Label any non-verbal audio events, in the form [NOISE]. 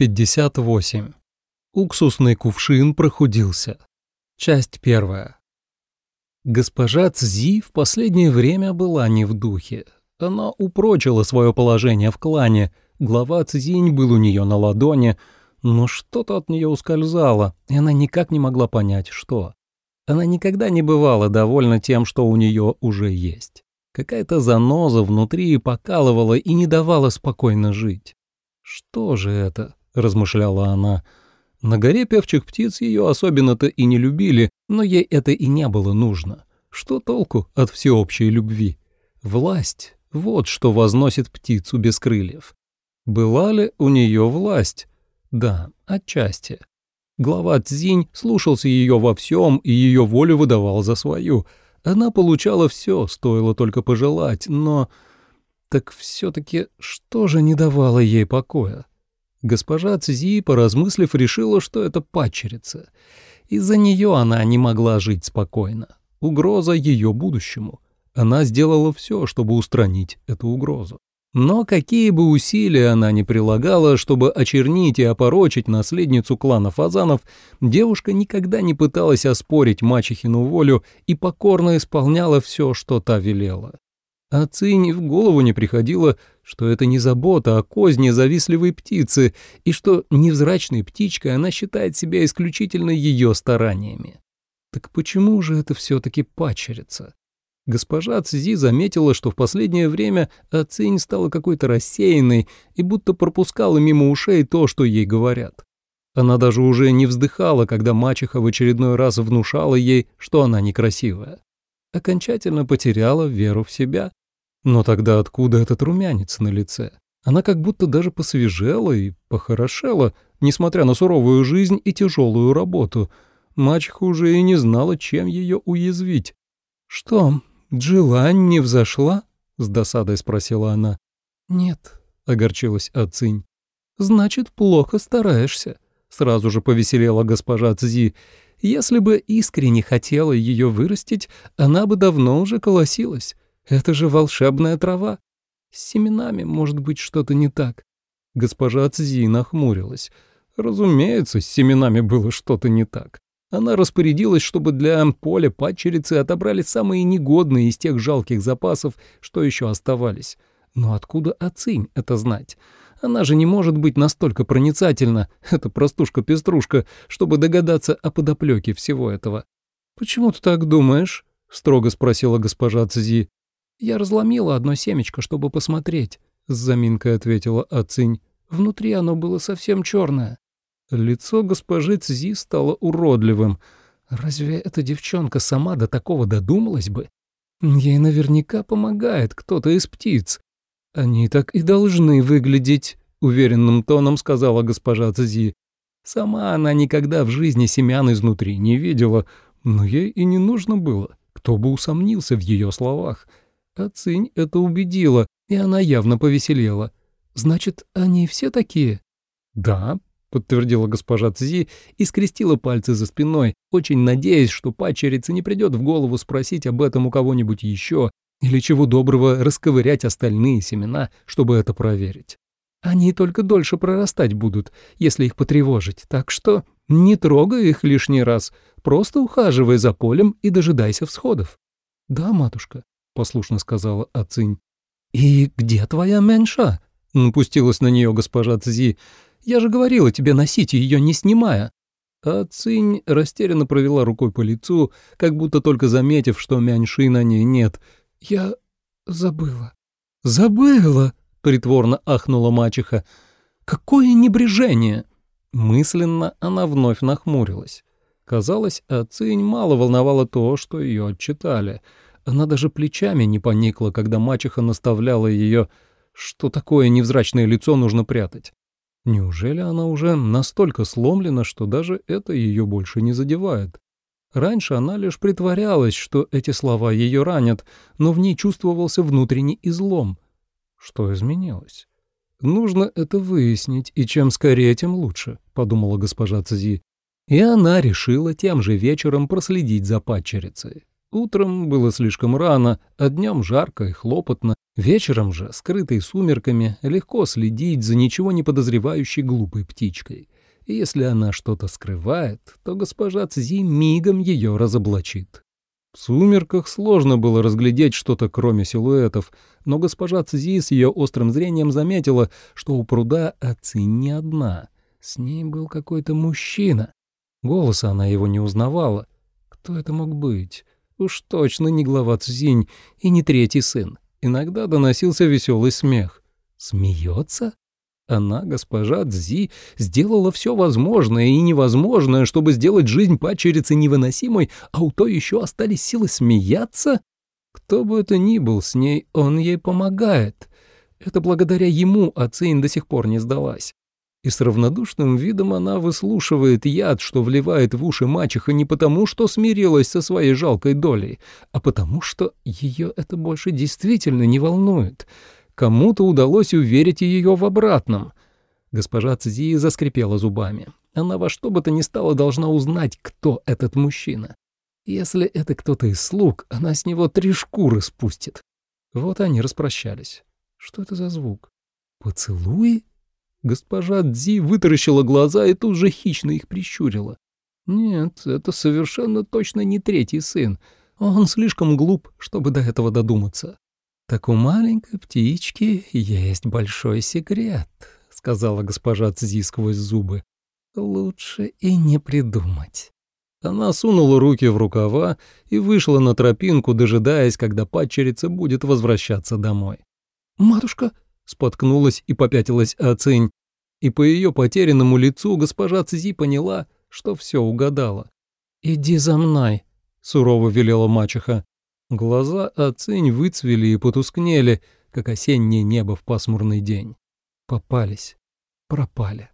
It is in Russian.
58. Уксусный кувшин прохудился. Часть первая. Госпожа Цзи в последнее время была не в духе. Она упрочила свое положение в клане, глава Цзинь был у нее на ладони, но что-то от нее ускользало, и она никак не могла понять, что. Она никогда не бывала довольна тем, что у нее уже есть. Какая-то заноза внутри покалывала и не давала спокойно жить. Что же это? — размышляла она. На горе певчих птиц ее особенно-то и не любили, но ей это и не было нужно. Что толку от всеобщей любви? Власть — вот что возносит птицу без крыльев. Была ли у нее власть? Да, отчасти. Глава Цзинь слушался ее во всем и ее волю выдавал за свою. Она получала все, стоило только пожелать, но... Так все-таки что же не давало ей покоя? Госпожа Цзи, поразмыслив, решила, что это падчерица. Из-за нее она не могла жить спокойно. Угроза ее будущему. Она сделала все, чтобы устранить эту угрозу. Но какие бы усилия она ни прилагала, чтобы очернить и опорочить наследницу клана Фазанов, девушка никогда не пыталась оспорить мачехину волю и покорно исполняла все, что та велела. А Цинь в голову не приходило, что это не забота, а козни завистливой птицы, и что невзрачной птичкой она считает себя исключительно ее стараниями. Так почему же это все-таки пачерица? Госпожа Цзи заметила, что в последнее время Ацинь стала какой-то рассеянной и будто пропускала мимо ушей то, что ей говорят. Она даже уже не вздыхала, когда мачеха в очередной раз внушала ей, что она некрасивая. Окончательно потеряла веру в себя но тогда откуда этот румянец на лице? Она как будто даже посвежела и похорошела, несмотря на суровую жизнь и тяжелую работу. Мачеха уже и не знала, чем ее уязвить. «Что, Джилань не взошла?» — с досадой спросила она. «Нет», — огорчилась Ацинь. «Значит, плохо стараешься», — сразу же повеселела госпожа Цзи. «Если бы искренне хотела ее вырастить, она бы давно уже колосилась. Это же волшебная трава. С семенами может быть что-то не так. Госпожа Цзи нахмурилась. Разумеется, с семенами было что-то не так. Она распорядилась, чтобы для поля падчерицы отобрали самые негодные из тех жалких запасов, что еще оставались. Но откуда Ацинь это знать? Она же не может быть настолько проницательна, [LAUGHS] эта простушка-пеструшка, чтобы догадаться о подоплеке всего этого. «Почему ты так думаешь?» — строго спросила госпожа Цзи. «Я разломила одно семечко, чтобы посмотреть», — с заминкой ответила Ацинь. «Внутри оно было совсем черное». Лицо госпожи Цзи стало уродливым. Разве эта девчонка сама до такого додумалась бы? Ей наверняка помогает кто-то из птиц. Они так и должны выглядеть, — уверенным тоном сказала госпожа Цзи. Сама она никогда в жизни семян изнутри не видела, но ей и не нужно было. Кто бы усомнился в ее словах — а Цинь это убедила, и она явно повеселела. «Значит, они все такие?» «Да», — подтвердила госпожа Цзи и скрестила пальцы за спиной, очень надеясь, что падчерице не придет в голову спросить об этом у кого-нибудь еще или чего доброго расковырять остальные семена, чтобы это проверить. Они только дольше прорастать будут, если их потревожить, так что не трогай их лишний раз, просто ухаживай за полем и дожидайся всходов. Да, матушка, — послушно сказала Ацинь. «И где твоя меньша?» — напустилась на нее госпожа Цзи. «Я же говорила тебе носить ее, не снимая». Ацинь растерянно провела рукой по лицу, как будто только заметив, что мяньши на ней нет. «Я забыла». «Забыла!» — притворно ахнула мачеха. «Какое небрежение!» Мысленно она вновь нахмурилась. Казалось, Ацинь мало волновало то, что ее отчитали — она даже плечами не поникла, когда мачеха наставляла ее, что такое невзрачное лицо нужно прятать. Неужели она уже настолько сломлена, что даже это ее больше не задевает? Раньше она лишь притворялась, что эти слова ее ранят, но в ней чувствовался внутренний излом. Что изменилось? «Нужно это выяснить, и чем скорее, тем лучше», — подумала госпожа Цзи. И она решила тем же вечером проследить за падчерицей. Утром было слишком рано, а днем жарко и хлопотно, вечером же, скрытой сумерками, легко следить за ничего не подозревающей глупой птичкой. И если она что-то скрывает, то госпожа Цзи мигом ее разоблачит. В сумерках сложно было разглядеть что-то кроме силуэтов, но госпожа Цзи с ее острым зрением заметила, что у пруда Аци не одна. С ней был какой-то мужчина. Голоса она его не узнавала. Кто это мог быть? Уж точно не глава Цзинь и не третий сын. Иногда доносился веселый смех. Смеется? Она, госпожа Цзи, сделала все возможное и невозможное, чтобы сделать жизнь падчерицы невыносимой, а у той еще остались силы смеяться? Кто бы это ни был с ней, он ей помогает. Это благодаря ему Ацин до сих пор не сдалась. И с равнодушным видом она выслушивает яд, что вливает в уши мачеха не потому, что смирилась со своей жалкой долей, а потому, что ее это больше действительно не волнует — Кому-то удалось уверить ее в обратном. Госпожа Цзи заскрипела зубами. Она во что бы то ни стало должна узнать, кто этот мужчина. Если это кто-то из слуг, она с него три шкуры спустит. Вот они распрощались. Что это за звук? Поцелуи? Госпожа Дзи вытаращила глаза и тут же хищно их прищурила. Нет, это совершенно точно не третий сын. Он слишком глуп, чтобы до этого додуматься. «Так у маленькой птички есть большой секрет», — сказала госпожа Цзи сквозь зубы. «Лучше и не придумать». Она сунула руки в рукава и вышла на тропинку, дожидаясь, когда падчерица будет возвращаться домой. «Матушка!» — споткнулась и попятилась Ацинь, и по ее потерянному лицу госпожа Цзи поняла, что все угадала. «Иди за мной», — сурово велела мачеха. Глаза Ацинь выцвели и потускнели, как осеннее небо в пасмурный день. Попались, пропали.